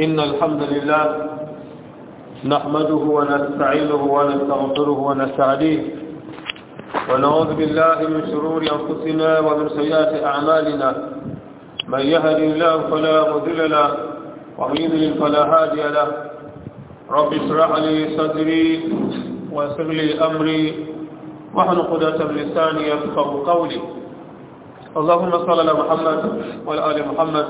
إن الحمد لله نحمده ونستعينه ونستغفره ونستعديه ونعوذ بالله من شرور أنفسنا ومن سيئات أعمالنا من يهد الله فلا مضل له ومن يضلل فلا هادي له رب اشرح لي صدري ويسر لي أمري واحلل عقدة من لساني قولي اللهم صل على محمد وعلى آل محمد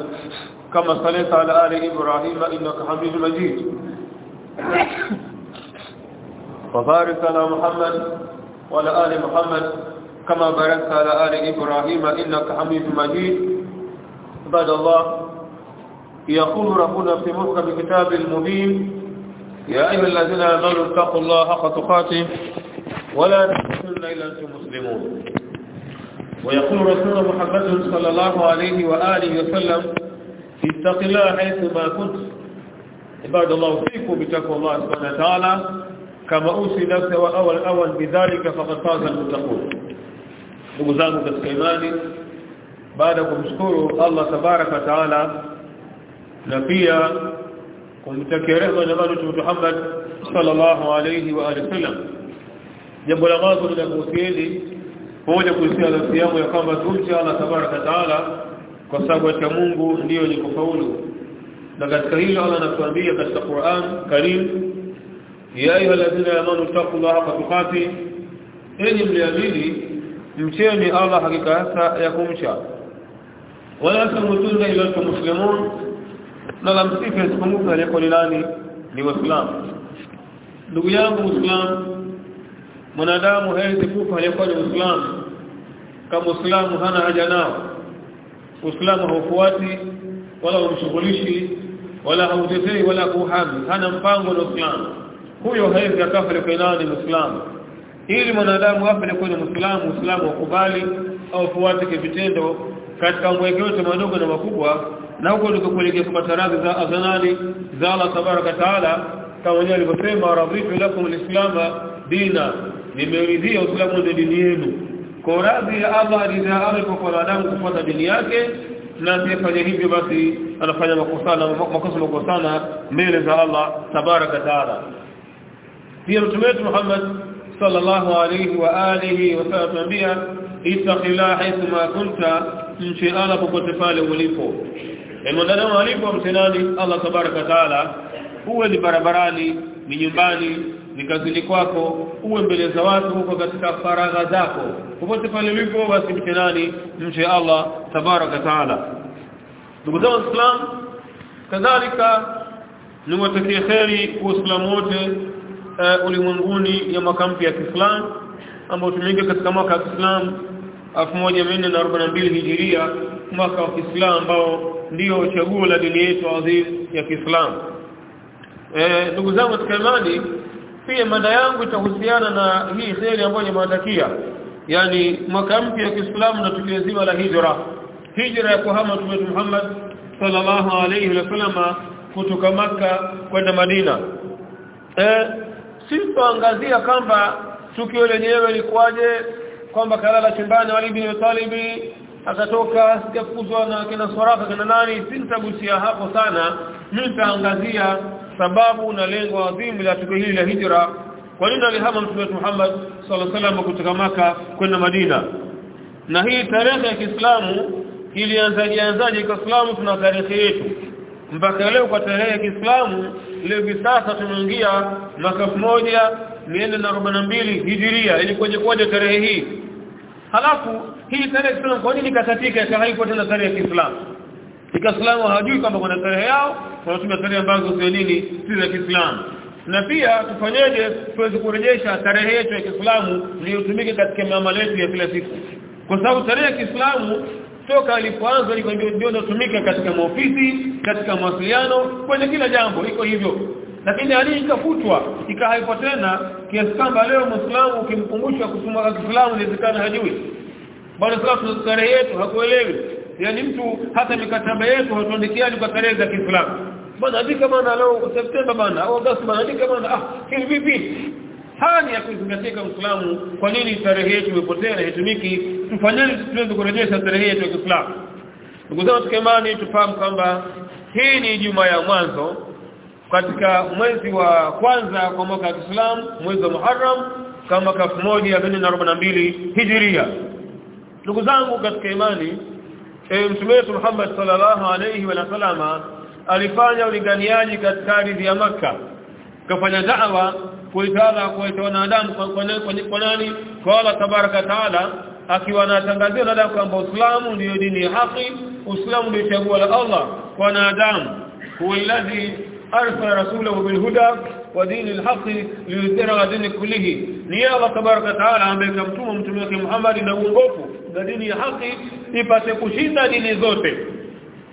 كما صليت على آل إبراهيم إنك حميد مجيد. وبارك على محمد وعلى آل محمد كما باركت على آل إبراهيم إنك حميد مجيد. عباد الله يقول ربنا في محكم كتاب المبين يا أيها الذين آمنوا اتقوا الله حق تقاته ولا تموتن إلا أنتم مسلمون. ويقول رسول محمد صلى الله عليه وآله وسلم اتق الله حيث ما كنت عباد الله فيكم بتقوى الله سبحانه وتعالى كما أوصي نفسي وأول أول بذلك فقد فاز المتقون ndugu zangu katika imani baada ya kumshukuru Allah tabaraka taala na pia kumtakia rehema na Mtume Muhammad sallallahu alayhi wa alihi wasallam jambo la mwanzo ninakuhusieni moja kuhusiana na yangu ya kwamba tumche Allah tabaraka taala kwa sababu cha Mungu ndiyo ni kufaulu. Na katika hilo Allah anatuambia katika Qur'an Karim ya ayyuhalladhina amanu taqullaha haqqa tuqati enyi mliamini mcheni Allah hakika ya kumcha. Wala tamutunna ila muslimun na la msifu isipunguka aliyeko ni nani? Ni waislamu ndugu yangu muislamu mwanadamu hawezi kufa aliyekuwa ni Muislamu. Kama Muislamu hana haja nao. Uislamu haufuati wala humshughulishi wala hautetei wala kuhami hana mpango na Uislamu. Huyo hawezi akafa aliyekuwa ni Muislamu. Ili mwanadamu afa aliyekuwa ni Muislamu Uislamu ukubali au fuate kivitendo katika mwekeo madogo na makubwa na huko ndiko kuelekea kupata za azanani za Allah tabaraka taala kama wenyewe alivyosema radhi lakum alislama dina nimeridhia Uislamu ndio dini yenu. Kwa radhi ya Allah ridhaa kwa wanadamu kufuata dini yake na asiyefanya hivyo basi anafanya makosa na makosa makosana mbele za Allah tabaraka taala. Pia mtume wetu Muhammad sallallahu alayhi wa alihi wa sallam anambia ittaqillaha haythu ma kunta mchi Allah popote pale ulipo. Mwanadamu alipo mtenani Allah tabaraka taala. Uwe ni barabarani ni nyumbani ni kazini kwako uwe mbele za watu huko katika faragha zako. Popote pale ulipo basi mtenani mche Allah tabaraka taala. Ndugu zangu islam kadhalika niwatakie kheri uislamu wote uh, ulimwenguni ya mwaka mpya ya Kiislamu ambao tumeingia katika mwaka wa Kiislamu 1442 Hijiria mwaka wa Kiislamu ambao ndio chaguo la dini yetu adhim ya Kiislamu. Eh ndugu zangu katika imani pia mada yangu itahusiana na hii heri ambayo nimewatakia. Yani mwaka mpya wa Kiislamu na tukio zima la hijra. Hijra ya kuhama Mtume Muhammad sallallahu alayhi wasallam kutoka maka kwenda Madina. Eh sitaangazia kwamba tukio lenyewe likuaje kwamba kalala chumbani Ali bin Talib akatoka sikafuzwa na kina swaraka kina nani sintagusia hapo sana. Nitaangazia sababu na lengo adhimu la tukio hili la hijra. Kwa nini alihama mtume Muhammad sallallahu alaihi wasallam kutoka maka kwenda Madina? Na hii tarehe ya Kiislamu ilianzaje anzaje Kiislamu tuna tarehe yetu? Mpaka leo kwa tarehe ya Kiislamu leo hivi sasa tumeingia mwaka 1442 Hijiria. Ilikuwaje kwaje tarehe hii halafu hii tarehe Kiislamu kwa nini kakatika ikahaipo tena tarehe ya Kiislamu? Kiislamu hawajui kwamba kuna tarehe yao wanatumia tarehe ambazo sio nini si za Kiislamu. Na pia tufanyeje tuweze kurejesha tarehe yetu ya Kiislamu iliyotumika katika maamala yetu ya kila siku? Kwa sababu tarehe ya Kiislamu toka ilipoanza ilikuwa ndio inatumika katika maofisi katika mawasiliano kwenye kila jambo iko hivyo lakini hali ikafutwa ikaipo tena kiasi kwamba leo Muislamu ukimkumbusha kusoma Kiislamu inawezekana hajui. Bali sasa tarehe yetu hakuelewi. Yani mtu hata mikataba yetu hatuandikiani kwa tarehe za Kiislamu. Bwana andika bwana leo Septemba bwana au Agosti bwana andika bwana. Ah hivi vipi? Hani ya kuzingatia Muislamu kwa nini tarehe yetu imepotea na hitumiki tufanyeni tuweze kurejesha tarehe yetu ya Kiislamu. Ndugu zangu tukemani tufahamu kwamba hii ni juma ya mwanzo katika mwezi wa kwanza kwa mwaka wa Kiislamu mwezi wa Muharram kama mwaka 1442 Hijria ndugu zangu katika imani e, mtume wetu Muhammad sallallahu alayhi wa sallama alifanya ulinganiaji katika ardhi ya maka kafanya da'wa kuitana kwa wanadamu kwa nani? Kwa Allah tabaraka taala akiwa anatangazia wanadamu kwamba Uislamu ndio dini ya haki Uislamu ndio chaguo la Allah kwa wanadamu. Huwa alladhi arsala رسوله بالهدى ودين الحق ليظهر دين كله. dini تبارك وتعالى ambaye mtume wake Muhammad na uongofu na dini ya haki ipate kushinda dini zote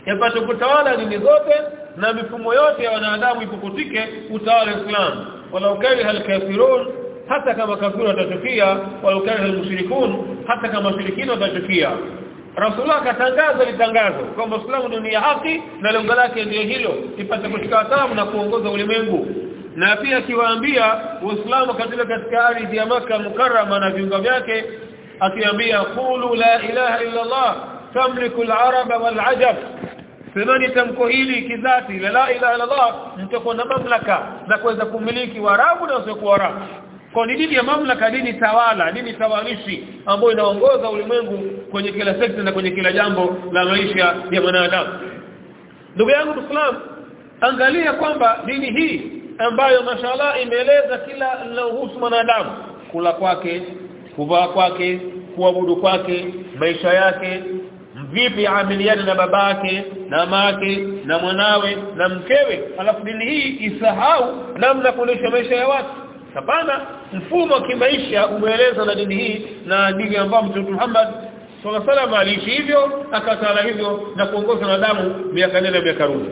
ipate kutawala dini zote na mifumo yote ya wanadamu ipukutike utawala Islam walau kariha al-kafirun hata kama kafiri watachukia walau kariha al-mushrikun hata kama mushrikina watachukia Rasulullah katangaza litangazo kwamba Uislamu ndio ya haki na lengo lake ndio hilo ipate kushika hatamu na kuongoza ulimwengu. Na pia akiwaambia Uislamu katika katika ardhi ya maka Mukarrama na viunga vyake akiambia qulu la ilaha illa Allah tamliku al-araba wal-ajab. Semani tamko hili kidhati la la ilaha illa Allah mtakuwa na mamlaka na kuweza kumiliki Waarabu na wasiokuwa Waarabu kwa ni dini ya mamlaka dini tawala dini tawarishi ambayo inaongoza ulimwengu kwenye kila sekta na kwenye kila jambo la maisha ya mwanadamu. Ndugu yangu Muislam angalia kwamba dini hii ambayo mashallah imeeleza kila linalohusu mwanadamu kula kwake kuvaa kwake kuabudu kwake maisha yake vipi amiliani na babake na mamake na mwanawe na mkewe. Alafu dini hii isahau namna kuonesha maisha ya watu hapana mfumo wa kimaisha umeelezwa na dini hii na dini ambayo Mtume Muhammad sallallahu wasallam aliishi hivyo akatala hivyo na kuongoza wanadamu miaka nene miaka rudi.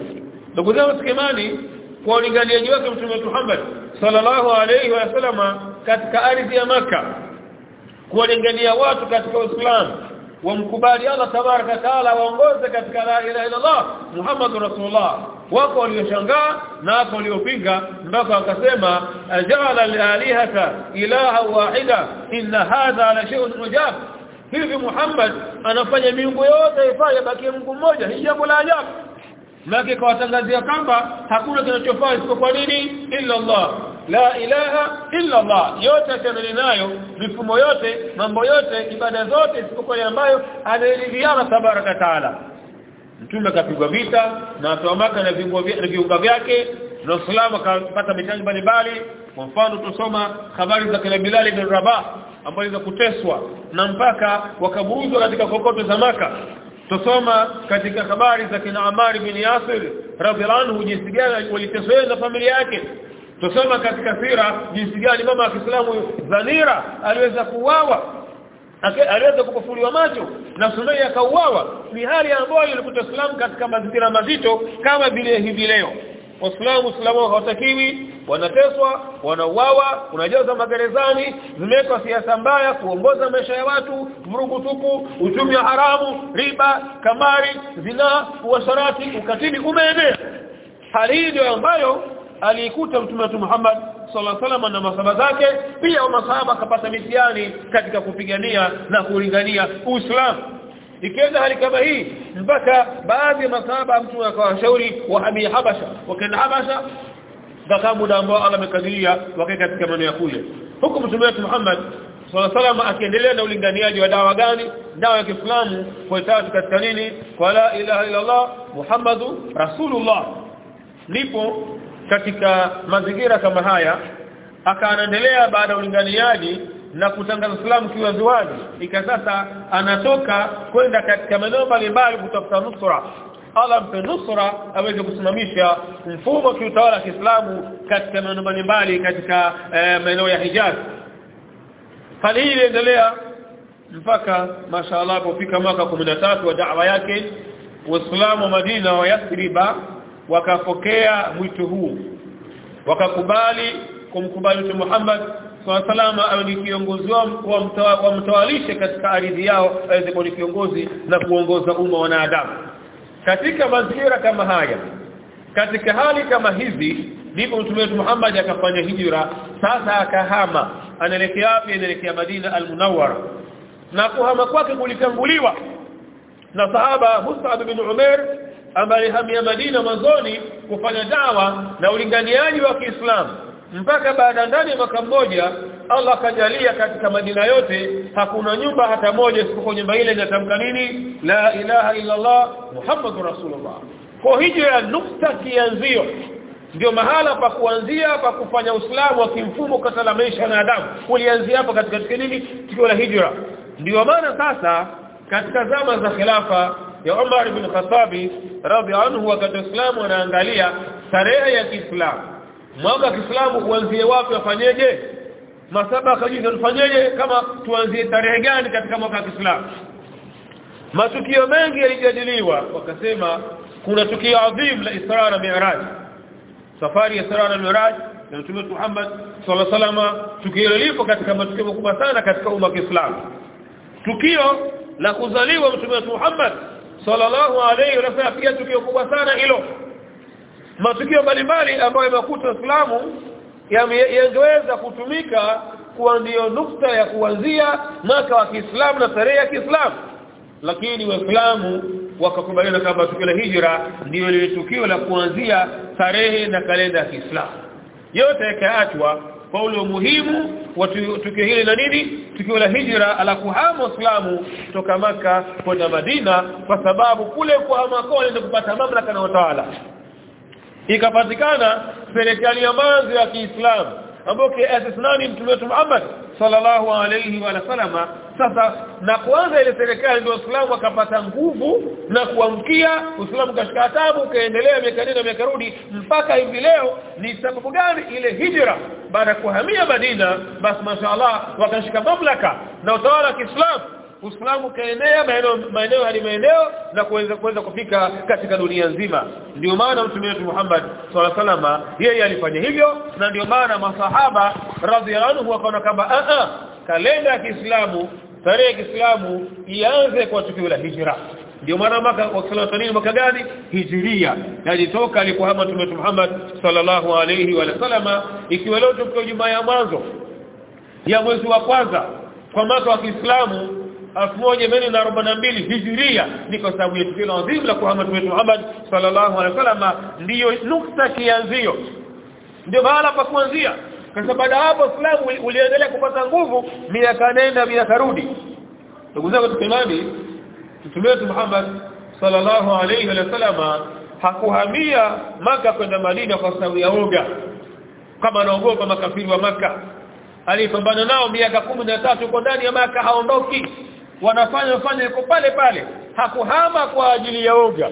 Ndugu zangu sikimani kwa ulinganiaji wake Mtume Muhammad sallallahu alaihi wasallam katika ardhi ya maka kuwalingania watu katika Uislamu wamkubali Allah tabaraka taala waongoze katika la ilaha illa Allah Muhammadur Rasulullah. Wako walioshangaa na wako waliopinga mpaka wakasema ajala alihata ilaha wahida inna hadha la shay'un ujab. Hivi Muhammad anafanya miungu yote ifanye baki Mungu mmoja ni jambo la ajabu. Maki kawatangazia kwamba hakuna kinachofaa isipokuwa nini? Illa Allah la ilaha illa Allah yote atanene nayo mifumo yote mambo yote ibada zote isipokuwa ambayo anaelidhiana tabaraka taala. Mtume akapigwa vita na watu wa na viunga vyake na Uislamu akapata mitaji mbalimbali. Kwa mfano tusoma habari za kina bilali ibn Rabah ambaye za kuteswa na mpaka wakaburuzwa katika kokoto za maka. Tusoma katika habari za kina Amar bin Yasir radhiallahu anhu jinsi gani waliteswa na familia yake tusoma katika sira jinsi gani mama wa Kiislamu Zanira aliweza kuuawa aliweza kukufuliwa macho na Sumayya akauawa. Ni hali ambayo ilikuta Islam katika mazingira mazito kama vile hivi leo. Waislamu Islamu hawatakiwi wanateswa wanauawa unajaza magerezani zimewekwa siasa mbaya kuongoza maisha ya watu vurugu tupu uchumi wa haramu riba kamari zina uasharati ukatili umeenea. Hali hiyo ambayo aliikuta mtume wetu Muhammad sallallahu alaihi wasallam na masaba zake pia masahaba akapata mitihani katika kupigania na kulingania Uislamu. Ikienda hali kama hii mpaka baadhi ya masahaba mtu akawashauri wahamia Habasha wakaenda Habasha mpaka muda ambao Allah amekadiria wakae katika maeneo ya kule. Huko mtume wetu Muhammad sallallahu alaihi wasallam akiendelea na ulinganiaji wa dawa gani dawa ya Kiislamu kwa tatu katika nini? Kwa la ilaha illa Allah Muhammadu Rasulullah. Ndipo katika mazingira kama haya akaendelea baada ya ulinganiaji na kutangaza Uislamu kiwaziwazi. Ika sasa anatoka kwenda katika maeneo mbalimbali kutafuta nusra. Allah mpe nusra aweze kusimamisha mfumo wa kiutawala wa Kiislamu katika maeneo mbalimbali katika eh, maeneo ya Hijaz. Hali hii iliendelea mpaka mashaallah alipofika mwaka 13 wa da'wa yake. Waislamu wa Madina wa Yathriba wakapokea mwito huu wakakubali kumkubali Mtume Muhammad salama awe ni kiongozi wao mtawalishe katika ardhi yao aweze kuwa ni kiongozi na kuongoza umma wanadamu. Katika mazingira kama haya katika hali kama hizi ndipo mtume wetu Muhammad akafanya hijra sasa akahama anaelekea wapi? Anaelekea Madina al-Munawwara. Na kuhama kwake kulitanguliwa na sahaba Mus'ab bin Umair ambaye alihamia Madina mwanzoni kufanya dawa na ulinganiaji wa Kiislamu. Mpaka baada ndani ya mwaka mmoja Allah akajalia katika Madina yote hakuna nyumba hata moja isipokuwa nyumba ile inatamka nini? La ilaha illa Allah Muhammadur Rasulullah. Kwa hiyo ya nukta kianzio. Ndio mahala pa kuanzia pa kufanya Uislamu wa kimfumo katika maisha na Adamu kulianzia hapo katika nini? Tukio la hijra. Ndio maana sasa katika zama za khilafa ya Umar ibn Khattab radhiallahu anhu wakati Uislamu wanaangalia tarehe ya Kiislamu. Mwaka wa Kiislamu uanzie wapi wafanyeje? Masaba akajiza tufanyeje kama tuanzie tarehe gani katika mwaka wa Kiislamu. Matukio mengi yalijadiliwa wakasema kuna tukio adhim la Isra na Mi'raj. Safari ya Isra na Mi'raj na Mtume Muhammad sallallahu alaihi wasallam tukio lipo katika matukio makubwa sana katika umma wa Kiislamu. Tukio la kuzaliwa Mtume Muhammad sallallahu alayhi wasallam pia tukio kubwa sana hilo. Matukio mbalimbali ambayo yamekuta Uislamu yangeweza kutumika kuwa ndiyo nukta ya kuanzia mwaka wa Kiislamu na tarehe ya Kiislamu. Lakini waislamu wakakubaliana kwamba tukio la hijra ndio lile tukio la kuanzia tarehe na kalenda ya Kiislamu. Yote yakaachwa kwa ule muhimu wa tukio hili na nini? Tukio la hijra ala kuhama islamu kutoka maka kwenda Madina kwa sababu kule kuhama kwao ndio kupata mamlaka na utawala. Ikapatikana serikali ya manzi ya Kiislamu ambayo kiasisi nani mtume wetu Muhammad sallallahu alayhi wa sallama sasa na kwanza ile serikali ndio Uislamu akapata nguvu na kuamkia Uislamu kashika hatabu kaendelea miaka nenda miaka rudi mpaka hivi leo ni sababu gani ile hijra? Baada ya kuhamia Madina basi mashaallah wakashika mamlaka na utawala wa Kiislamu Uislamu kaenea maeneo maeneo hadi maeneo na kuweza kuweza kufika katika dunia nzima. Ndio maana mtume wetu Muhammad sallallahu alaihi wasallam yeye alifanya hivyo na ndio maana masahaba radhiallahu anhu wakaona kama a a kalenda ya Kiislamu tarehe ya Kiislamu ianze kwa tukio la hijra. Ndio maana mwaka wa sallallahu mwaka gani? Hijiria. Yalitoka alipohama mtume wetu Muhammad sallallahu alaihi wa sallama ikiwa leo tuko Jumaa ya mwanzo ya mwezi wa kwanza kwa mwaka wa Kiislamu 1442 Hijria ni kwa sababu ya tukio adhimu la kuhama wetu Muhammad sallallahu alaihi wasallam ndiyo nukta kianzio. Ndio mahala pa kuanzia. Sababu baada hapo Uislamu uliendelea kupata nguvu miaka nenda miaka rudi. Ndugu zangu tukimani Mtume Muhammad sallallahu alaihi wasallam hakuhamia maka kwenda Madina kwa sababu ya oga kama anaogopa makafiri wa maka alipambana nao miaka tatu uko ndani ya maka haondoki wanafanya fanya yuko pale pale. Hakuhama kwa ajili ya oga.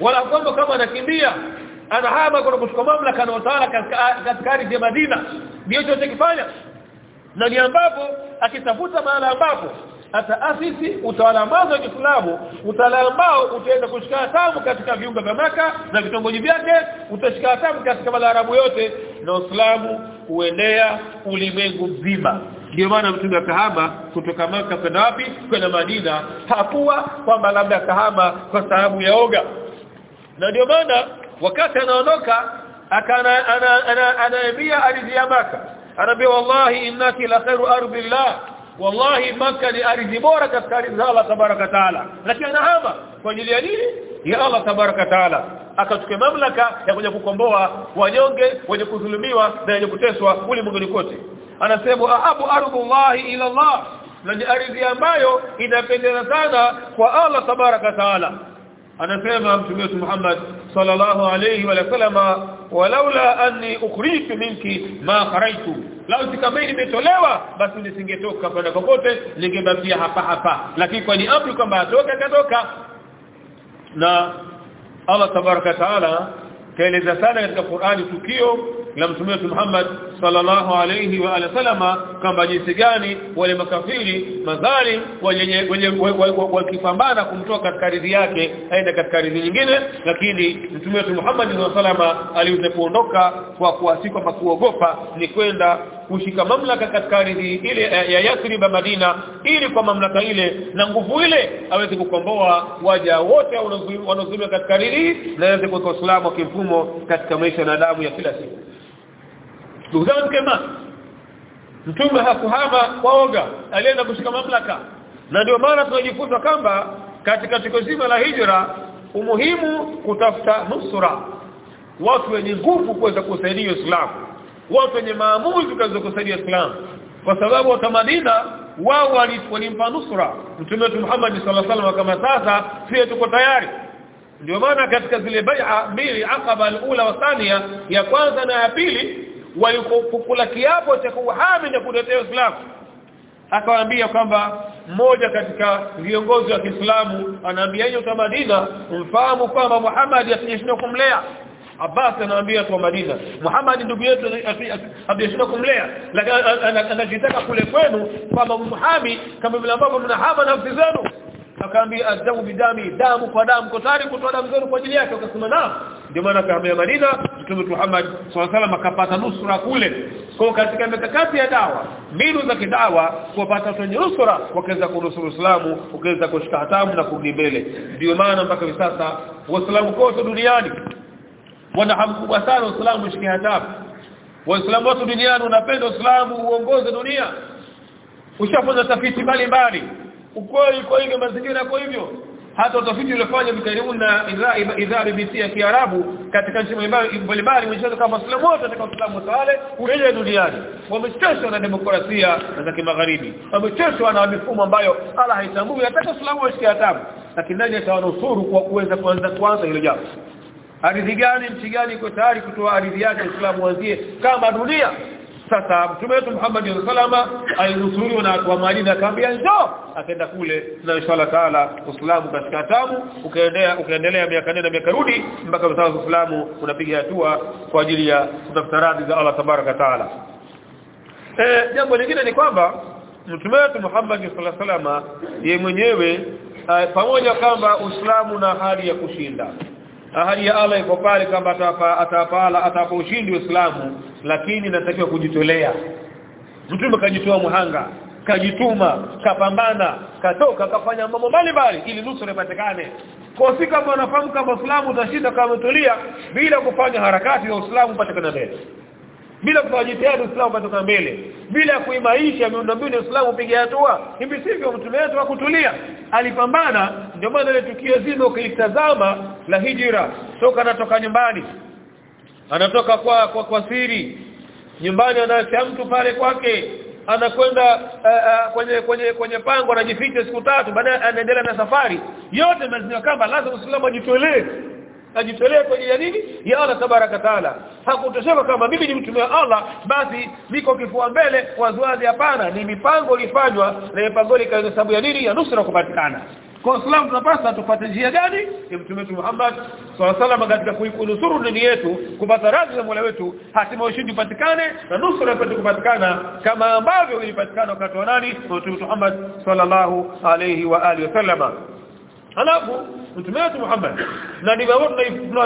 Wala kwamba kama anakimbia anahama kwa kuchukua mamlaka na utawala katika ardhi ya Madina. Ndio chotokifanya na ni ambapo akitafuta mahala ambapo ataasisi utawala mwanzo wa Kiislamu utawala ambao utaenda kushika tamu katika viunga vya maka na vitongoji vyake utashika tamu katika Waarabu yote. Na Uislamu kuenea ulimwengu mzima ndio maana mtume akahama kutoka maka kwenda wapi? Kwenda Madina. Hakuwa kwamba labda kahama kwa sababu ya oga. Na ndio maana wakati anaondoka akana anaambia ardhi ya maka. Anaambia wallahi innaki la khairu ardillah wallahi maka ni ardhi bora katika ardhi za Allah tabaraka taala. Lakini anahama. Kwa ajili ya nini? Ya Allah tabaraka taala akachukua mamlaka ya kuja kukomboa wanyonge wenye kudhulumiwa na wenye kuteswa ulimwenguni kote. Anasema ahabu ardhullahi ila Allah. Na ardhi ambayo inapendeza sana kwa Allah tabaraka taala. Anasema mtume wetu Muhammad sallallahu alayhi wa sallama walaula anni ukhrijtu minki ma kharaitu. Lau sikamei nimetolewa basi nisingetoka kwenda kokote ningebakia hapa hapa. Lakini kwa ni amri kwamba atoke akatoka na Allah tabaraka taala kaeleza sana katika Qur'ani tukio la mtume Muhammad sallallahu alayhi wa alihi wasallama kwamba jinsi gani wale makafiri madhari wenye wakipambana kumtoa katika ardhi yake aenda katika ardhi nyingine lakini mtume Muhammad sallallahu alayhi wasallama aliweza kuondoka kwa kuasikwa kwa kuogopa ni kwenda kushika mamlaka katika ardhi ile ya Yathrib Madina ili kwa mamlaka ile na nguvu ile aweze kukomboa waja wote wanaozuiliwa katika ardhi na aweze kuweka Uislamu wa kimfumo katika maisha na damu ya kila siku. Ndugu kema mtume hakuhama kwa oga alienda kushika mamlaka. Na ndio maana tunajifunza kwamba katika tukio zima la hijra umuhimu kutafuta nusura watu wenye nguvu kuweza kusaidia Uislamu watu wenye maamuzi kuweza kusaidia Islam. Kwa sababu wa Madina wao walimpa nusra. Mtume wetu Muhammad sallallahu alaihi wasallam kama sasa sisi tuko tayari. Ndio maana katika zile bai'a mbili aqaba al-ula wa thania ya kwanza na ya pili walikukula kiapo cha kuhami na kutetea Uislamu akawaambia kwamba mmoja katika viongozi wa Kiislamu anaambia hiyo utamadina Madina mfahamu kwamba Muhammad asiyeshinda kumlea Abbas anaambia kwa Madina Muhammad ndugu yetu asiyeshinda kumlea lakini anajitaka kule kwenu kwamba Muhammad kama vile ambavyo mnahama nafsi zenu. Akaambia adamu bidami damu kwa damu kwa tayari kutoa damu zenu kwa ajili yake. Akasema na ndio maana akahamia Madina Mtume Muhammad sallallahu alaihi akapata nusura kule. Kwa katika mikakati ya dawa mbinu za kidawa kupata wenye nusura wakaweza kunusuru Uislamu wakaweza kushika hatamu na kurudi mbele. Ndio maana mpaka hivi sasa waislamu kote duniani wana hamu kubwa sana Uislamu ushike hatamu waislamu wote duniani wanapenda Uislamu uongoze dunia ushafanya tafiti mbalimbali ukweli kwa hivyo mazingira kwa hivyo hata utafiti uliofanywa mkaribu na idhaa BBC ya Kiarabu katika nchi mbalimbali mwisho kama Waislamu wote katika Uislamu tawale urejea duniani wamechoshwa na demokrasia za kimagharibi wamechoshwa na mifumo ambayo Allah haitambui hata Uislamu washike hatamu lakini nani atawanusuru kwa kuweza kuanza kuanza hilo jambo ardhi gani nchi gani iko tayari kutoa ardhi yake Uislamu wazie? Kama dunia. Sasa mtume wetu Muhammad salama alinusuru na watu wa Madina kambi njoo. Akaenda kule na inshallah taala Uislamu katika tamu ukaendelea ukaendelea miaka nenda miaka rudi mpaka sasa Uislamu unapiga hatua kwa ajili ya kutafuta radhi za Allah tabaraka taala. Eh jambo lingine ni kwamba mtume wetu Muhammad sallallahu alaihi wasallam yeye mwenyewe pamoja kwamba Uislamu na hali ya kushinda ahadi ya Allah iko pale kwamba atapa atapala atapa ushindi Uislamu lakini natakiwa kujitolea. Mtume kajitoa muhanga kajituma kapambana katoka kafanya mambo mbalimbali ili nusura ipatikane kwa si kama unafahamu kama Uislamu utashinda kama utulia bila kufanya harakati za Uislamu upatikane mbele bila kufanya Uislamu patikana mbele bila kuimarisha miundombinu ya Uislamu piga hatua. Hivi sivyo mtume wetu hakutulia alipambana ndio maana ile tukio zima ukilitazama la hijira. Toka anatoka nyumbani anatoka kwa kwa, kwa siri. Nyumbani anaacha mtu pale kwake anakwenda uh, uh, kwenye kwenye kwenye pango anajificha siku tatu baadaye anaendelea na safari. Yote mazingira kama lazima Uislamu ajitolee ajitolee kwa ajili ya nini? Ya Allah tabaraka taala. Hakutosema kama mimi ni mtume wa Allah basi niko kifua mbele waziwazi hapana. Ni mipango ilifanywa na mipango ile kwa sababu ya nini? Ya nusra kupatikana. Kwa Uislamu tunapaswa tupate njia gani? Ya mtume wetu Muhammad sallallahu alaihi katika kuinusuru dini yetu kupata radhi za Mola wetu hatima ushindi upatikane na nusra ipate kupatikana kama ambavyo ilipatikana wakati wa nani? Mtume Muhammad sallallahu alaihi wa alihi wasallama alafu mtume wetu Muhammad na ndivyo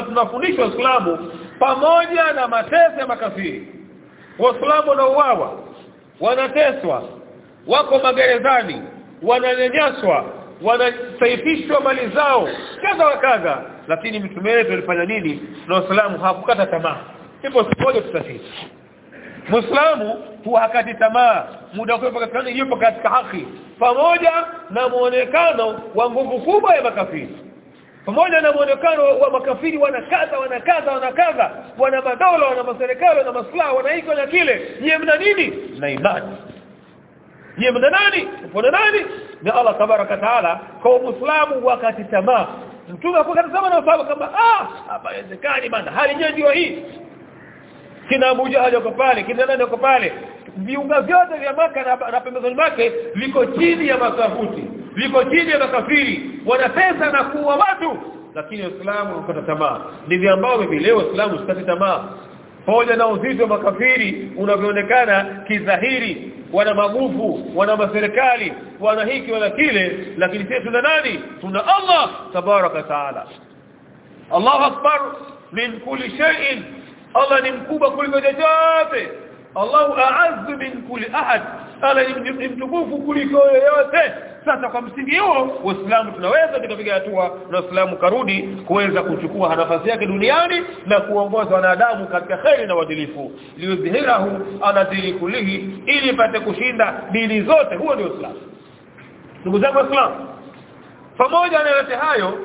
tunafundishwa Uislamu pamoja na mateso ya makafiri. Waislamu wanauawa wanateswa wako magerezani wananyanyaswa wanasaifishwa mali zao kadha wa kadha lakini mtume wetu alifanya nini? Na waislamu hakukata tamaa. Ipo sipoje tutasisi. Muislamu huwa hakati tamaa muda kwa katika yupo katika haki pamoja na muonekano wa nguvu kubwa ya makafiri. Pamoja na muonekano wa makafiri wanakaza wanakaza wanakaza wana madola wana maserikali wana maslaha wana hiko na kile. Nyie mna nini? Na imani. Nyie mna nani? Mna nani? Ni Allah tabaraka taala kwa muislamu wakati tamaa. Mtume akakatazama na sababu kama ah hapa haiwezekani bana hali ndio hii. Kina Jahal yuko pale kina nani yuko pale viunga vyote vya maka na, na pembezoni mwake viko chini ya makafuti viko chini ya makafiri. Wana pesa na kuua watu. Lakini waislamu wakata tamaa. Ndivyo ambao leo Uislamu sikati tamaa. Pamoja na uzito wa makafiri unavyoonekana kidhahiri wana magufu wana maserikali wana hiki wana kile. Lakini sisi tuna nani? Tuna Allah tabaraka taala. Allahu akbar min kulli shay'in. Allah ni mkubwa kuliko chochote Allahu a'azzu min kulli ahad. Ala mtukufu kuliko yoyote. Sasa kwa msingi huo waislamu tunaweza tukapiga hatua na waislamu karudi kuweza kuchukua nafasi yake duniani na kuongoza wanadamu katika kheri na uadilifu. Liudhihirahu ala dini kulihi ili ipate kushinda dini zote. Huo ndio uislamu. Ndugu zangu waislamu pamoja na yote hayo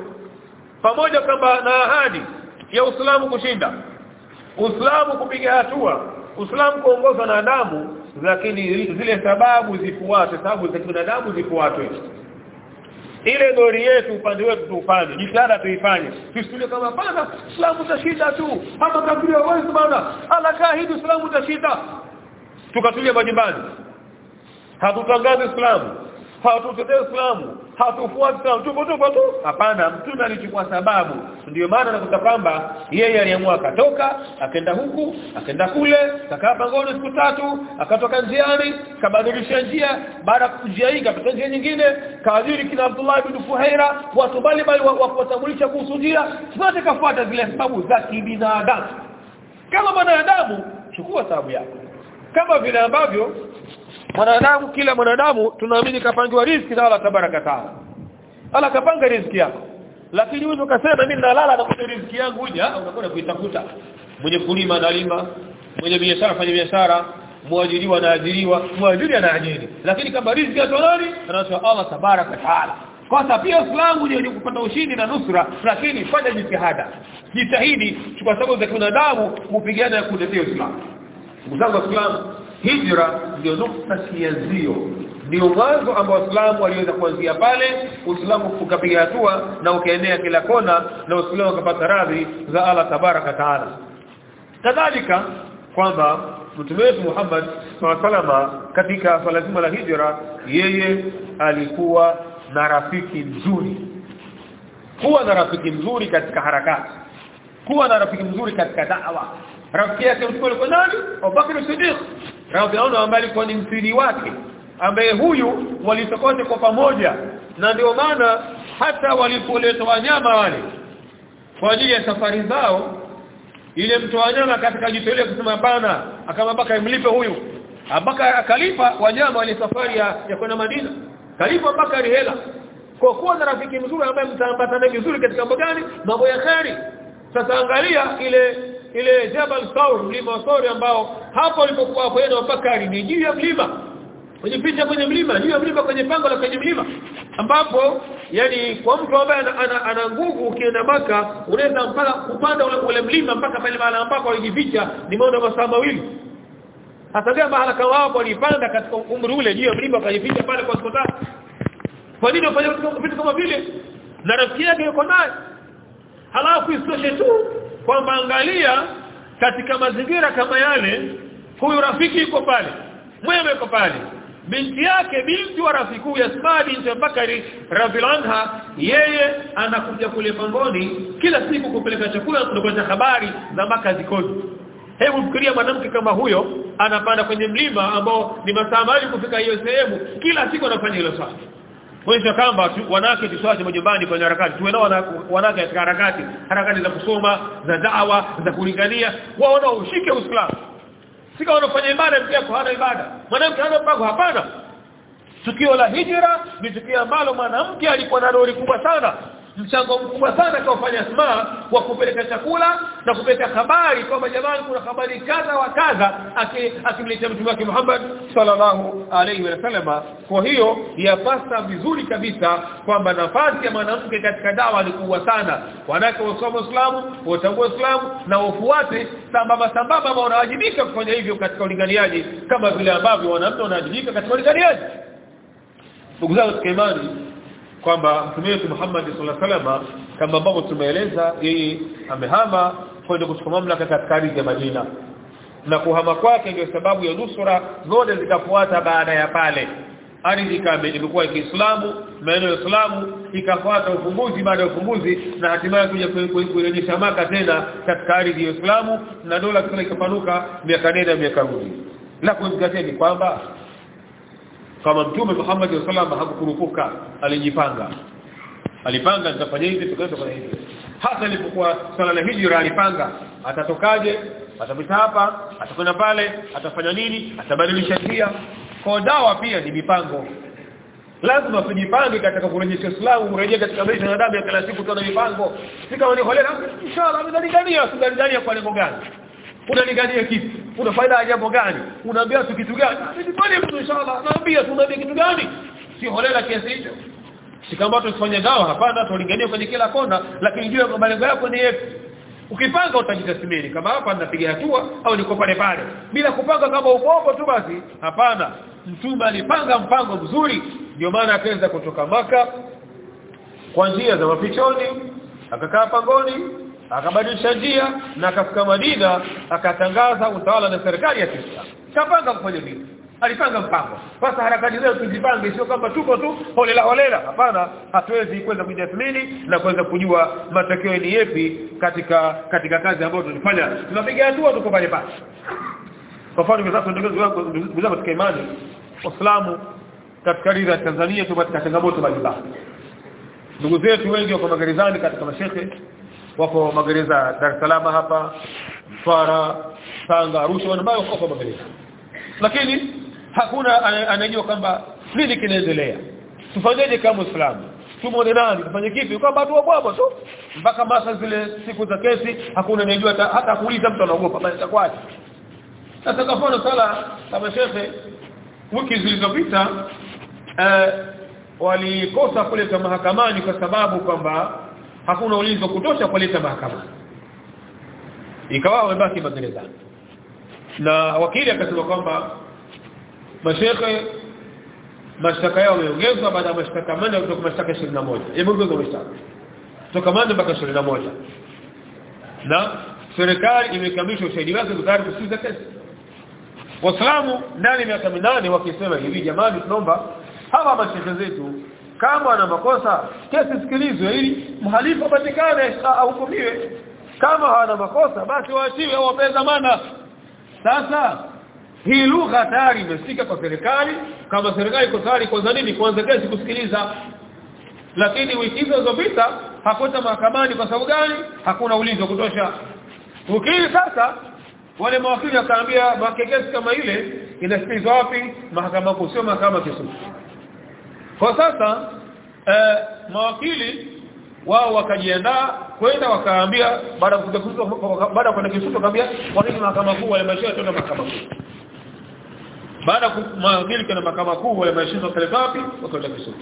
pamoja kama na ahadi ya Uislamu kushinda Uislamu kupiga hatua Uislamu kuongozwa na damu lakini zile sababu zifuate sababu za binadamu zifuatwe. Ile dori yetu upande wetu tufanye jitihada tuifanye. Tusitule kama bana Uislamu utashinda tu. Hapa kabla hawezi bana alakahidi Uislamu utashinda. Tukatulia majumbani. Hatutangazi Uislamu. Hatutetee Uislamu hatufuati tupo tupo tu. Hapana mtume alichukua sababu. Ndio maana nakuta kwamba yeye aliamua akatoka akaenda huku akaenda kule akakaa pangoni siku tatu akatoka njiani kabadilisha njia. Baada ya kujia hii kapita njia nyingine kaajiri kina Abdullah ibn Fuhaira. Watu mbalimbali wakutambulisha kuhusu njia. Zote kafuata zile sababu za kibinadamu. Kama mwanadamu chukua sababu yako. Kama vile ambavyo mwanadamu kila mwanadamu tunaamini kapangiwa riziki na Allah tabaraka taala. Allah kapanga riziki yako. Lakini wewe ukasema mimi nalala na kuta riziki yangu huja. Unakwenda kuitafuta. Mwenye kulima analima mwenye biashara fanya biashara muajiriwa anaajiriwa muajiri anaajiri. Lakini kama riziki atonani nani? Anatoa Allah tabaraka taala. Kwa sababu pia Uislamu ni kupata ushindi na nusra lakini fanya jitihada. Jitahidi kwa sababu za binadamu kupigana na kutetea Uislamu ndugu zangu waislamu hijra ndio nukta kiazio ndio mwanzo ambao waislamu waliweza kuanzia pale uislamu ukapiga hatua na ukaenea kila kona na uislamu ukapata radhi za Allah tabaraka taala. Kadhalika kwamba mtume wetu Muhammad salama katika swala zima la hijra yeye alikuwa na rafiki mzuri. Kuwa na rafiki mzuri katika harakati. Kuwa na rafiki mzuri katika da'wa. Rafiki yake mtume alikuwa nani? Abubakar Siddiq radhiallahu ambaye alikuwa ni msiri wake ambaye huyu walitokote kwa pamoja. Na ndio maana hata walipoleta wanyama wale kwa ajili ya safari zao ile mtu wanyama katika jitolea kusema bana akamwambaka imlipe huyu. Abaka akalipa wanyama wale safari ya, ya kwenda Madina. Kalipa Bakari hela. Kwa kuwa na rafiki mzuri ambaye mtaambatana vizuri katika mambo gani? Mambo ya khari sasa angalia ile ile Jabal Thawr mlima Thawr ambao hapo alipokuwa kwenda Bakari ni juu ya mlima picha kwenye mlima juu ya mlima kwenye pango la kwenye mlima ambapo yani kwa mtu ambaye ana, nguvu ukienda maka unaweza mpaka kupanda ule, ule mlima mpaka pale mahali ambapo alijificha ni mwendo masaa mawili. Hasa kama mahala kama hapo walipanda katika umri ule juu ya mlima akajificha pale kwa siku tatu. Kwa nini wafanya vitu kama vile? Na rafiki yake yuko naye. Halafu isitoshe tu kwamba angalia katika mazingira kama yale huyu rafiki yuko pale mwema yuko pale. Binti yake binti wa rafiki huyu Asma binti Bakari radhiallahu yeye anakuja kule pangoni kila siku kupeleka chakula na habari za maka zikoje. Hebu fikiria mwanamke kama huyo anapanda kwenye mlima ambao ni masaa kufika hiyo sehemu kila siku anafanya hilo swali Kuonyesha kwamba wanawake tuswache majumbani kwenye harakati. Tuwe nao wanawake katika harakati, harakati za kusoma, za dawa, za kulingania, wao nao ushike Uislamu. Sika wanafanya ibada pia kwa hana ibada. Mwanamke hana mpango hapana. Tukio la hijra ni tukio ambalo mwanamke alikuwa na roli kubwa sana mchango mkubwa sana kwa kufanya Asma kwa kupeleka chakula na kupeleka habari kwamba jamani kuna habari kadha wa kadha akimletea mtume wake Muhammad sallallahu alaihi wasallam kwa hiyo yapasa vizuri kabisa kwamba nafasi ya mwanamke katika dawa ni kubwa sana. Wanawake wasome Uislamu watambue Uislamu na wafuate sambamba sambamba ambao wanawajibika kufanya hivyo katika ulinganiaji kama vile ambavyo wanawake wanawajibika katika ulinganiaji. Ndugu zangu imani kwamba mtume wetu Muhammad sallallahu alaihi wasallam kama ambavyo tumeeleza yeye amehama kwenda kuchukua mamlaka katika ardhi ya Madina. Na kuhama kwake ndio sababu ya nusura zote zikafuata baada ya pale. Ardhi kama ilikuwa ya Kiislamu maeneo ya Uislamu ikafuata ufumbuzi baada ya ufumbuzi na hatimaye kuja kurejesha maka tena katika ardhi ya Uislamu na dola kile ikapanuka miaka nenda miaka rudi. Na kuzingatia ni kwamba kama mtume Muhammad sallallahu hakukurupuka alijipanga. Alipanga nitafanya hivi tukafanya hivi. Hata alipokuwa sala la hijra alipanga atatokaje atapita hapa atakwenda pale atafanya nini atabadilisha njia. Kwa dawa pia ni mipango. Lazima tujipange katika kurejesha Uislamu kurejea katika maisha ya damu ya kila siku tuna mipango. Si kama ni holela inshallah mnalingania tunalingania kwa lengo gani? Unalingania kitu una faida ya jambo gani? Unaambia tu kitu gani? Nifanye mtu inshallah. Naambia tunaambia kitu gani? Si holela kiasi hicho. Si kama tufanye dawa hapana tulingania kwenye kila kona lakini jua malengo yako ni yetu ukipanga utajitathmini kama hapa ninapiga hatua au niko pale pale. Bila kupanga kama uko tu basi hapana. Mtume alipanga mpango mzuri ndio maana akaweza kutoka maka kwa njia za mafichoni akakaa pangoni akabadilisha njia na akafika Madina akatangaza utawala na serikali ya Kiislamu. Kapanga kufanya nini? Alipanga mpango. Sasa harakati leo tujipange sio kama tuko tu holela holela. Hapana hatuwezi kwenda kujitathmini na kuweza kujua matokeo ni yapi katika katika kazi ambayo tunafanya. Tunapiga hatua tuko pale pale. Kwa mfano sababu ndugu zangu ndugu zangu katika imani waislamu katika ardhi ya Tanzania tupo katika changamoto mbalimbali. Ndugu zetu wengi wako magerezani katika mashehe wako magereza Dar es Salaam hapa Mtwara Tanga Arusha ambao wako magereza. Lakini hakuna anajua kwamba nini kinaendelea. Tufanyeje kama Uislamu tumwone nani? Tufanye kipi? Kwamba tu bwabwa tu. Mpaka masa zile siku za kesi hakuna anajua hata kuuliza mtu anaogopa basi itakwaje sasa kafona sala kama shehe wiki zilizopita eh, walikosa kuleta mahakamani kwa sababu kwamba hakuna ulinzi wa kutosha kuleta mahakama. Ikawa wamebaki magerezani na wakili akasema kwamba mashekhe mashtaka yao yameongezwa baada ya mashtaka manne kutoka mashtaka 21 yameongezwa mashtaka. Kutoka manne mpaka 21 na serikali imekamilisha ushahidi wake tayari kusikiza kesi. Waislamu ndani ya miaka minane wakisema hivi jamani tunaomba hawa mashehe zetu kama ana makosa kesi sikilizwe ili mhalifu apatikane ahukumiwe. Kama hana makosa basi waachiwe au wapewe dhamana. Sasa hii lugha tayari imesika kwa serikali. Kama serikali iko tayari kwanza nini? Kwanza kesi kusikiliza. Lakini wiki hizo zilizopita hakuta mahakamani kwa sababu gani? Hakuna ulinzi wa kutosha. Ukili sasa wale mawakili wakaambia makekesi kama ile inasikilizwa wapi? Mahakama kuu sio mahakama Kisutu kwa sasa eh, mawakili wao wakajiandaa kwenda wakaambia baada ya kuja baada kwenda Kisutu wakaambia wakili mahakama kuu wale maisha tena mahakama kuu. Baada mawakili kwenda mahakama kuu wale maisha wakaenda wapi wakaenda kisuto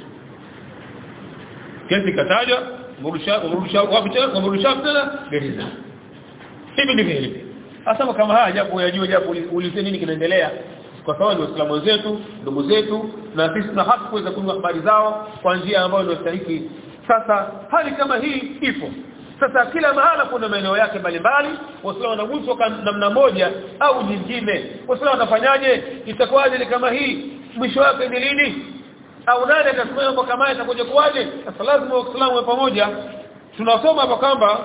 kesi kataja mrudisha mrudisha wapi tena mrudisha tena gereza. Hivi ndivyo hivi hasa kama haya japo yajua japo uliseni nini kinaendelea kwa sababu ni waislamu wenzetu ndugu zetu na sisi tuna haki kuweza kunywa habari zao kwa njia ambayo inastahili sasa hali kama hii ipo. Sasa kila mahala kuna maeneo yake mbalimbali. Waislamu wanaguswa namna moja au nyingine. Waislamu wanafanyaje? Itakuwaje kama hii? Mwisho wake ni lini? Au nani atasema mambo kama itakuja kuwaje? Sasa lazima waislamu wa pamoja. Tunasoma hapa kwamba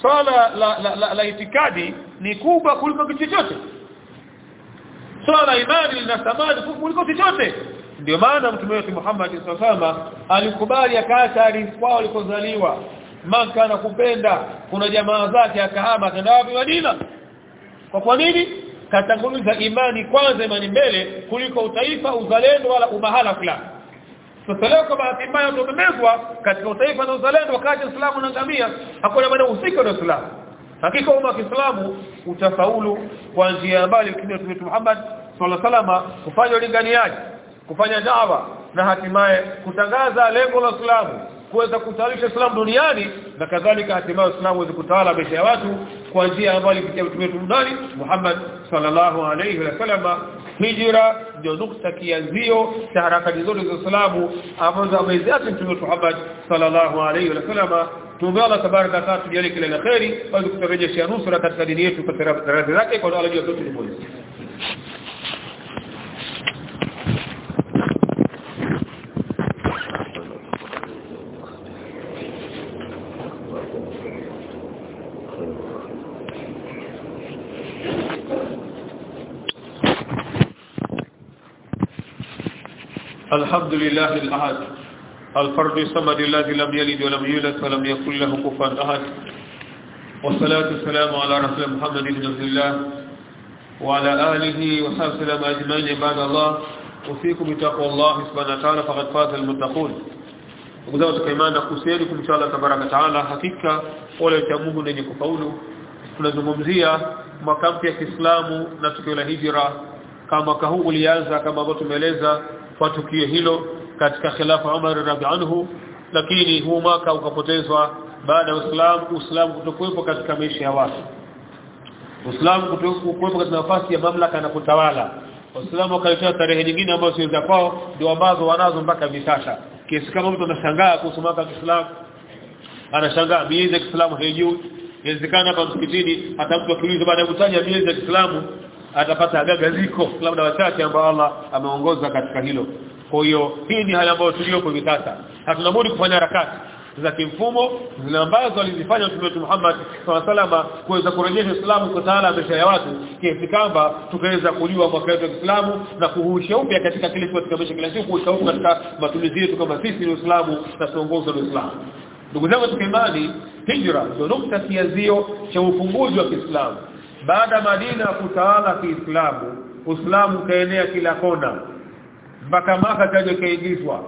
swala la, la, la, la itikadi ni kubwa kuliko kitu chochote swala imani lina thamani kuliko chochote. Ndio maana mtume wetu Muhammad sallallahu alikubali akaacha alikwao kwao alikozaliwa maka anakupenda kuna jamaa zake akahama akaenda wapi? Madina. Kwa kwa nini? Katanguliza imani kwanza imani mbele kuliko utaifa uzalendo wala umahala fulani. Sasa leo kwa bahati tumemezwa katika utaifa na uzalendo wakati Uislamu unaangamia hakuna maana usika na Uislamu hakika umma wa Kiislamu utafaulu kwa njia ambayo Mtume wetu Muhammad sallallahu alaihi wasallam kufanya ulinganiaji kufanya dawa na hatimaye kutangaza lengo la Uislamu kuweza kutawalisha Uislamu duniani na kadhalika hatimaye Uislamu uweze kutawala maisha ya watu kwa njia ambayo ilipitia Mtume wetu nani? Muhammad sallallahu alaihi wasallam hijra ndio nukta kianzio cha harakati zote za Uislamu ambazo ameziacha Mtume wetu Muhammad sallallahu alaihi wasallam tuombe Allah tabaraka taala tujalie kila la kheri bali kuturejeshia nusura katika dini yetu kwa radhi zake kwa Allah juu yote ni moja الحمد لله الأحد. الفرد الصمد الذي لم يلد ولم يولد ولم يكن له كفوا أحد. والصلاة والسلام على رسول محمد بن عبد الله وعلى آله وصحبه وسلم أجمعين عباد الله. وفيكم تقوى الله سبحانه وتعالى فقد فاز المتقون. وذو الكيمان نكسيري إن شاء الله تبارك وتعالى. حقيقة اول التمغ الذي كفاولوا tunazungumzia makampi ya Kiislamu na tukio la hijra كما kahu ulianza كما ambao tumeeleza kwa tukio hilo katika khilafa Umar radhiallahu lakini huu mwaka ukapotezwa baada ya Uislamu Uislamu kutokuwepo katika maisha ya watu. Uislamu kutokuwepo katika nafasi ya mamlaka na kutawala. Waislamu wakaletea tarehe nyingine ambazo sio za kwao ndio ambazo wanazo mpaka hivi kiasi kama mtu anashangaa kuhusu mwaka wa anashangaa miezi ya Kiislamu haijui. Inawezekana hapa msikitini hata mtu akiuliza baada ya kutaja miezi ya Kiislamu atapata gagaziko labda wachache ambao Allah ameongoza katika hilo. Kwa hiyo hii ni hali ambayo tuliyopo hivi sasa. Hatuna budi kufanya harakati za kimfumo zile ambazo alizifanya Mtume Muhammad SAW kuweza kurejesha Uislamu kwa taala maisha ya watu kiasi kwamba tukaweza kujua mwaka wetu wa Kiislamu na kuhuisha upya katika kile katika maisha kila siku kuhuisha katika matumizi yetu kama sisi ni Uislamu na tuongozwe na Uislamu. Ndugu zangu tukimani hijra ndio nukta kiazio cha ufunguzi wa Kiislamu baada Madina kutawala Kiislamu Uislamu kaenea kila kona. Mpaka Maka kaja kaingizwa.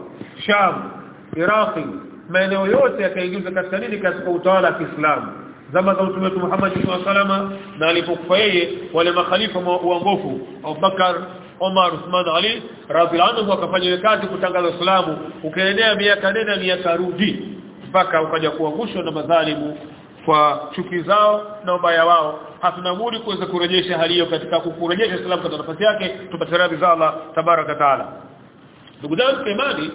Sham Iraqi maeneo yote yakaingizwa katika nini? Katika utawala wa Kiislamu. Zama za Mtume Muhammad sallallahu na alipokufa yeye wale makhalifa waongofu Abubakar Omar Uthman Ali radhiallahu anhu wakafanya kazi kutangaza Uislamu. Ukaenea miaka nenda miaka rudi mpaka ukaja kuangushwa na madhalimu kwa chuki zao na ubaya wao hatuna budi kuweza kurejesha hali hiyo katika kukurejesha Uislamu katika nafasi yake tupate radhi za Allah tabaraka taala. Ndugu zangu imani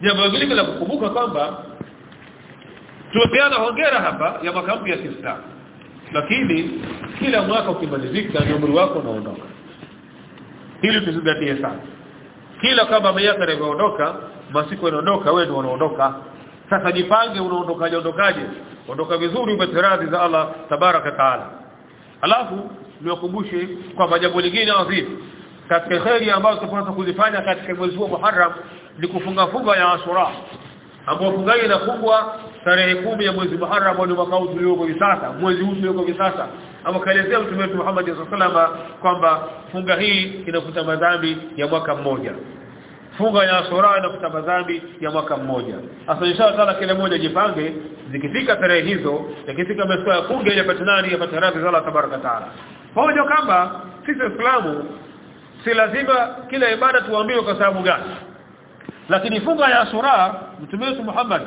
jambo lingine la kukumbuka kwamba tumepeana hongera hapa ya mwaka ya Kiislamu. Lakini kila mwaka ukimalizika ni umri wako unaondoka. Hili tuzingatie sana. Kila kama miaka inavyoondoka masiku yanaondoka wewe ndio unaondoka sasa jipange unaondokaje ondokaje? Ondoka vizuri upate radhi za Allah tabaraka taala. Alafu niwakumbushe kwamba jambo lingine adhimu. Katika khairi ambazo tunapaswa kuzifanya katika mwezi wa Muharram ni kufunga funga ya Ashura. Ambapo funga hii inafungwa tarehe kumi ya mwezi Muharram au mwaka huu tulioko hivi sasa mwezi huu tulioko hivi sasa. Ama kaelezea mtume wetu Muhammad sallallahu alaihi wasallam kwamba funga hii inafuta madhambi ya mwaka mmoja funga ya Ashura kutaba dhambi ya mwaka mmoja. Sasa inshallah taala kila mmoja jipange zikifika tarehe hizo zikifika mwezi wa funga ile patanani ya patarabi za Allah tabaraka taala. Pamoja kwamba sisi Waislamu si lazima kila ibada tuambiwe kwa sababu gani. Lakini funga ya Ashura mtume wetu Muhammad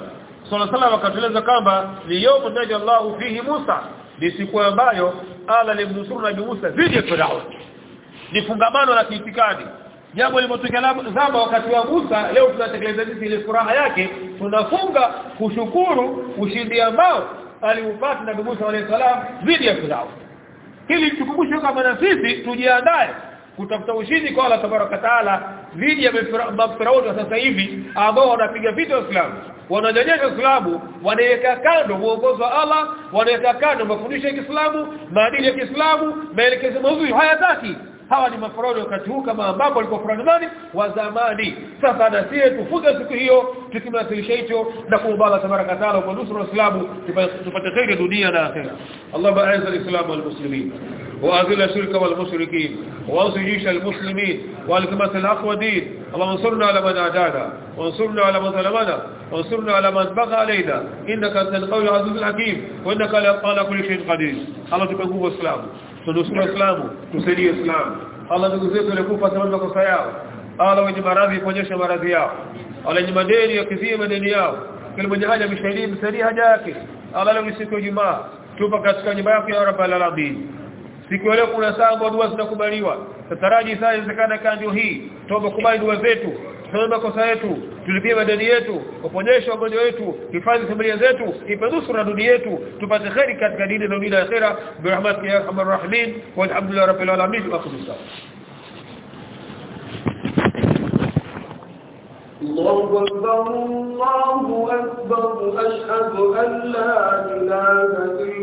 sallallahu alaihi akatueleza kwamba ni naja Allahu fihi Musa. Ni siku ambayo ala alimnusuru Nabii Musa dhidi ya ni fungamano la kiitikadi jambo limotokea zamba wakati wa Musa leo tunatekeleza sisi ile furaha yake. Tunafunga kushukuru ushindi ambao aliupata Nabii Musa alayhi salam dhidi ya Farao hili tukumbushe kama na sisi tujiandae kutafuta ushindi kwa Allah tabaraka taala dhidi ya mafirauni sasa hivi ambao wanapiga vita Uislamu. Wanajenga Uislamu wanaweka kando muongozo wa Allah wanaweka kando mafundisho ya Kiislamu maadili ya Kiislamu maelekezo mazuri hayataki hawa ni mafarauni wakati huu kama ambapo walikuwa farauni wa zamani sasa sisi tufunge siku hiyo tukimwasilisha hicho na kuomba tabaraka taala kwa nusura Uislamu tupate kheri dunia na akhera Allahumma a'izz al-islam wal muslimin وأذل الشرك والمشركين وانصر جيش المسلمين والكمس الحق والدين اللهم انصرنا على من عادانا وانصرنا على من ظلمنا وانصرنا على من بغى علينا إنك أنت القول العزيز الحكيم وإنك على كل شيء قدير الله تكون tunusura islamu tusaidie islamu. Allah ndugu zetu walikufa sababu ya makosa yao. Allah wenye maradhi kuonyesha maradhi yao. Allah wenye madeni yakizima madeni yao. Kila mwenye haja mshahidi msaidie haja yake. Allah leo siku ya jumaa tupa katika nyumba yako ya Rabbal Alamin. Siku leo kuna saa dua zinakubaliwa. Tataraji saa inawezekana kandio hii. Tuombe kubali dua zetu. Tusamehe makosa yetu tulipie madeni yetu uponyeshe wagonjwa wetu hifadhi familia zetu ipe nusura dunia yetu tupate kheri katika dini na dunia ya akhera birahmatika ya arhamar rahimin walhamdulillah rabbil alamin wa akhir الله أكبر الله أكبر أشهد أن لا إله إلا